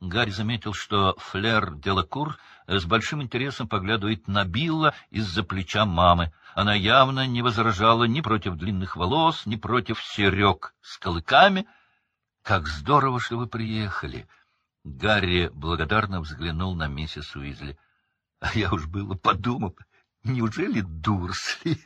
Гарри заметил, что Флер Делакур с большим интересом поглядывает на Билла из-за плеча мамы. Она явно не возражала ни против длинных волос, ни против серег с колыками. — Как здорово, что вы приехали! Гарри благодарно взглянул на миссис Уизли. — А я уж было подумал, неужели Дурсли?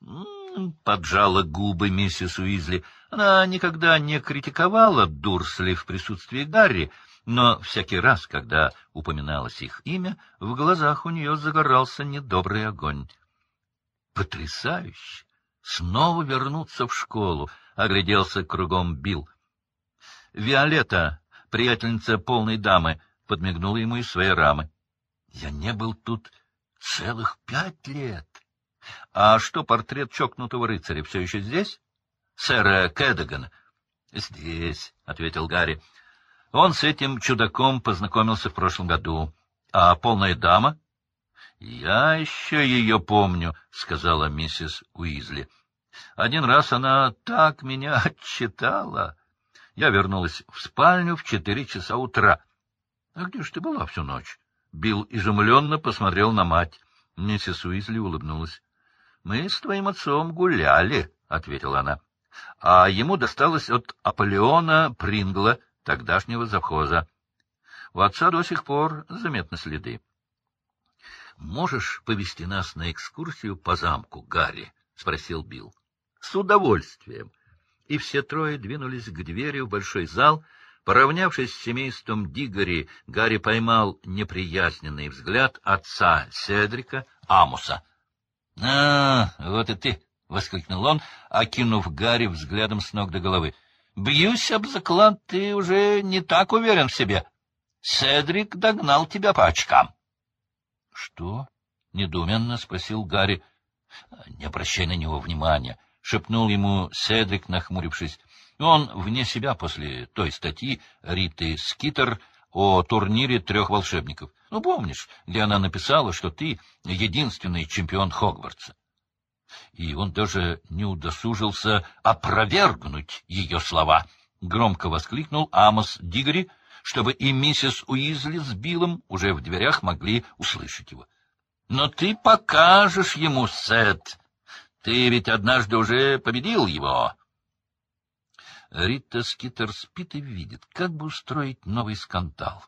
Поджала губы миссис Уизли. Она никогда не критиковала Дурсли в присутствии Гарри, но всякий раз, когда упоминалось их имя, в глазах у нее загорался недобрый огонь. Потрясающе! Снова вернуться в школу, — огляделся кругом Билл. Виолетта, приятельница полной дамы, подмигнула ему из своей рамы. Я не был тут целых пять лет. А что, портрет чокнутого рыцаря все еще здесь? Сэра Кэддагана. — Здесь, — ответил Гарри. Он с этим чудаком познакомился в прошлом году. А полная дама? — Я еще ее помню, — сказала миссис Уизли. Один раз она так меня отчитала. Я вернулась в спальню в четыре часа утра. — А где ж ты была всю ночь? Билл изумленно посмотрел на мать. Миссис Уизли улыбнулась. — Мы с твоим отцом гуляли, — ответила она. — А ему досталось от Аполеона Прингла, тогдашнего завхоза. У отца до сих пор заметны следы. — Можешь повести нас на экскурсию по замку, Гарри? — спросил Билл. — С удовольствием. И все трое двинулись к двери в большой зал. Поравнявшись с семейством Дигори, Гарри поймал неприязненный взгляд отца Седрика, Амуса. — А, вот и ты! — воскликнул он, окинув Гарри взглядом с ног до головы. Бьюсь об заклад, ты уже не так уверен в себе. Седрик догнал тебя по очкам. — Что? — недоуменно спросил Гарри. — Не обращай на него внимания, — шепнул ему Седрик, нахмурившись. Он вне себя после той статьи Риты Скитер о турнире трех волшебников. Ну, помнишь, где она написала, что ты единственный чемпион Хогвартса? И он даже не удосужился опровергнуть ее слова. Громко воскликнул Амос Дигори, чтобы и миссис Уизли с Биллом уже в дверях могли услышать его. — Но ты покажешь ему, Сет. Ты ведь однажды уже победил его. Рита Скитер спит и видит, как бы устроить новый скандал.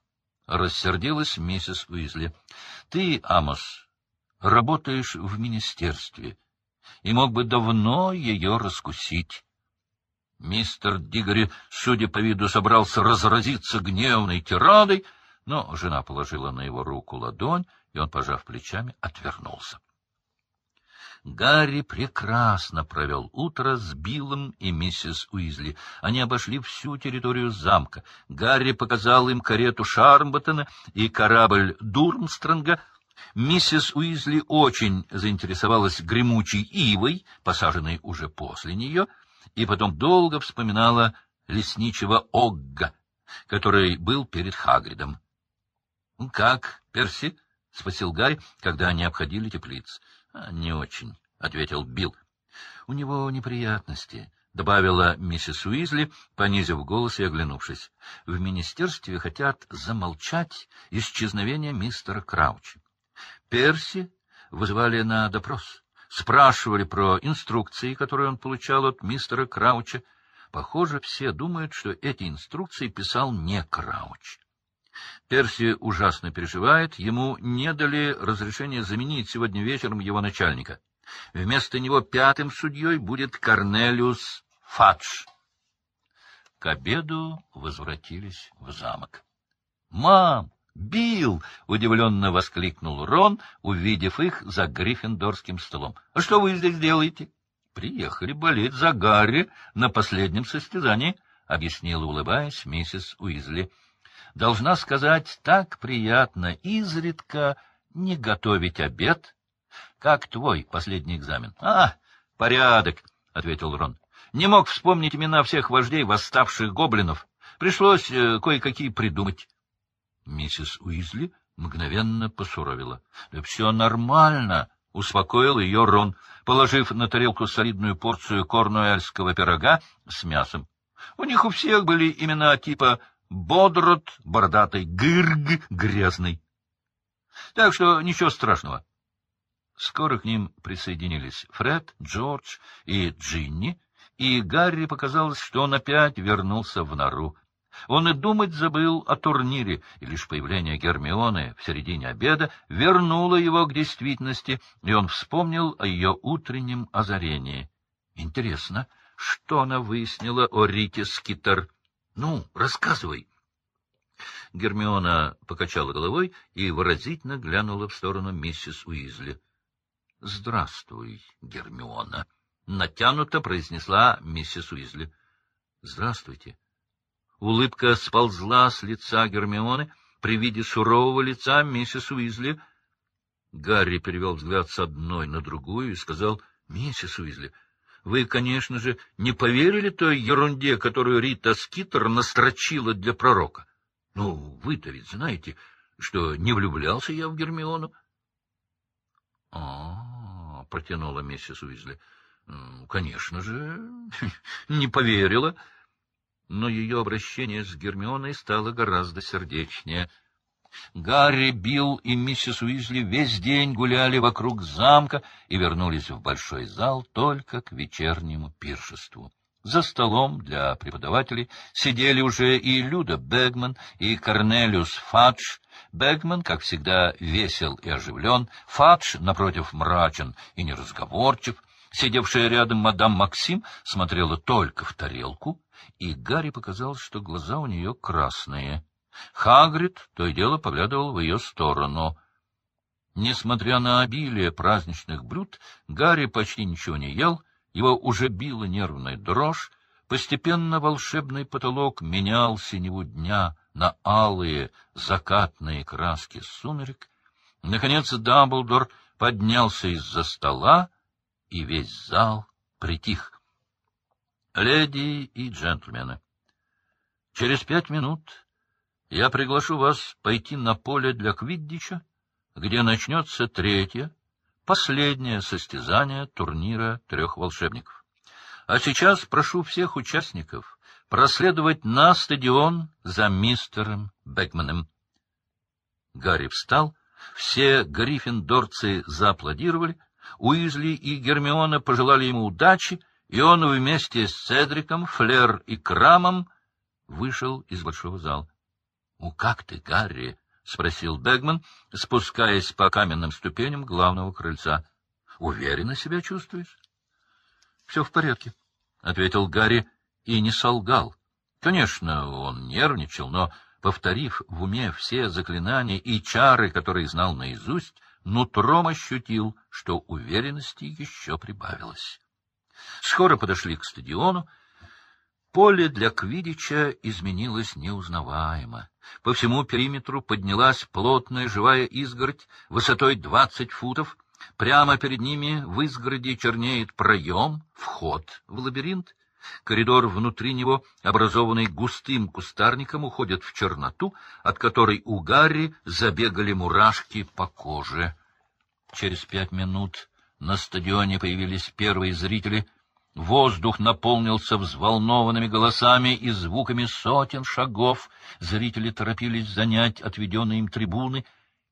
Рассердилась миссис Уизли. — Ты, Амос, работаешь в министерстве и мог бы давно ее раскусить. Мистер Дигори, судя по виду, собрался разразиться гневной тирадой, но жена положила на его руку ладонь, и он, пожав плечами, отвернулся. Гарри прекрасно провел утро с Биллом и миссис Уизли. Они обошли всю территорию замка. Гарри показал им карету Шармботтона и корабль Дурмстронга, Миссис Уизли очень заинтересовалась гремучей ивой, посаженной уже после нее, и потом долго вспоминала лесничего Огга, который был перед Хагридом. — Как, Перси? — спросил Гарри, когда они обходили теплиц. — Не очень, — ответил Билл. — У него неприятности, — добавила миссис Уизли, понизив голос и оглянувшись. — В министерстве хотят замолчать исчезновение мистера Крауча. Перси вызывали на допрос, спрашивали про инструкции, которые он получал от мистера Крауча. Похоже, все думают, что эти инструкции писал не Крауч. Перси ужасно переживает, ему не дали разрешения заменить сегодня вечером его начальника. Вместо него пятым судьей будет Корнелиус Фадж. К обеду возвратились в замок. — Мам! Бил! удивленно воскликнул Рон, увидев их за гриффиндорским столом. — А что вы здесь делаете? — Приехали болеть за Гарри на последнем состязании, — объяснила, улыбаясь, миссис Уизли. — Должна сказать, так приятно изредка не готовить обед. — Как твой последний экзамен? — А, порядок, — ответил Рон. — Не мог вспомнить имена всех вождей восставших гоблинов. Пришлось э, кое-какие придумать. Миссис Уизли мгновенно посуровила. — все нормально, — успокоил ее Рон, положив на тарелку солидную порцию корнуэльского пирога с мясом. У них у всех были имена типа Бодрот бородатый, Гырг грязный. Так что ничего страшного. Скоро к ним присоединились Фред, Джордж и Джинни, и Гарри показалось, что он опять вернулся в нору. Он и думать забыл о турнире, и лишь появление Гермионы в середине обеда вернуло его к действительности, и он вспомнил о ее утреннем озарении. Интересно, что она выяснила о Рите Скитер? Ну, рассказывай. Гермиона покачала головой и выразительно глянула в сторону миссис Уизли. — Здравствуй, Гермиона, — натянуто произнесла миссис Уизли. — Здравствуйте. Улыбка сползла с лица Гермионы при виде сурового лица миссис Уизли. Гарри перевел взгляд с одной на другую и сказал, — Миссис Уизли, вы, конечно же, не поверили той ерунде, которую Рита Скитер настрочила для пророка. Ну, вы-то ведь знаете, что не влюблялся я в Гермиону. — А, — протянула миссис Уизли, — конечно же, не поверила. Но ее обращение с Гермионой стало гораздо сердечнее. Гарри, Билл и миссис Уизли весь день гуляли вокруг замка и вернулись в большой зал только к вечернему пиршеству. За столом для преподавателей сидели уже и Люда Бегман, и Корнелиус Фадж. Бегман, как всегда, весел и оживлен, Фадж, напротив, мрачен и неразговорчив. Сидевшая рядом мадам Максим смотрела только в тарелку, и Гарри показалось, что глаза у нее красные. Хагрид то и дело поглядывал в ее сторону. Несмотря на обилие праздничных блюд, Гарри почти ничего не ел — его уже била нервная дрожь, постепенно волшебный потолок менял синеву дня на алые закатные краски сумерек. Наконец Дамблдор поднялся из-за стола, и весь зал притих. Леди и джентльмены, через пять минут я приглашу вас пойти на поле для квиддича, где начнется третья, последнее состязание турнира трех волшебников. А сейчас прошу всех участников проследовать на стадион за мистером Бекманом. Гарри встал, все гриффиндорцы зааплодировали, Уизли и Гермиона пожелали ему удачи, и он вместе с Цедриком, Флер и Крамом вышел из большого зала. — Ну как ты, Гарри? — спросил Бегман, спускаясь по каменным ступеням главного крыльца. — Уверенно себя чувствуешь? — Все в порядке, — ответил Гарри и не солгал. Конечно, он нервничал, но, повторив в уме все заклинания и чары, которые знал наизусть, нутром ощутил, что уверенности еще прибавилось. Скоро подошли к стадиону, Поле для Квидича изменилось неузнаваемо. По всему периметру поднялась плотная живая изгородь высотой двадцать футов. Прямо перед ними в изгороди чернеет проем, вход в лабиринт. Коридор внутри него, образованный густым кустарником, уходит в черноту, от которой у Гарри забегали мурашки по коже. Через пять минут на стадионе появились первые зрители — Воздух наполнился взволнованными голосами и звуками сотен шагов. Зрители торопились занять отведенные им трибуны.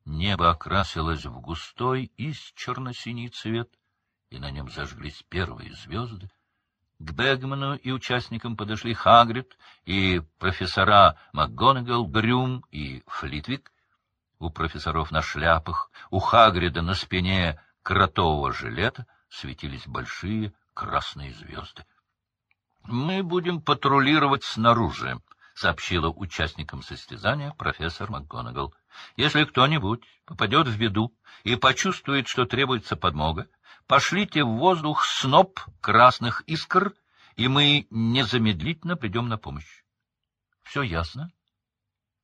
Небо окрасилось в густой из черно-синий цвет, и на нем зажглись первые звезды. К Бегману и участникам подошли Хагрид и профессора МакГонагал, Грюм и Флитвик. У профессоров на шляпах, у Хагрида на спине кротового жилета светились большие красные звезды. — Мы будем патрулировать снаружи, — сообщила участникам состязания профессор МакГонагал. — Если кто-нибудь попадет в беду и почувствует, что требуется подмога, пошлите в воздух сноп красных искр, и мы незамедлительно придем на помощь. — Все ясно?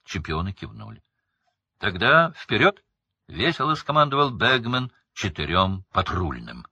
Чемпионы кивнули. — Тогда вперед! — весело скомандовал Бэгмен четырем патрульным.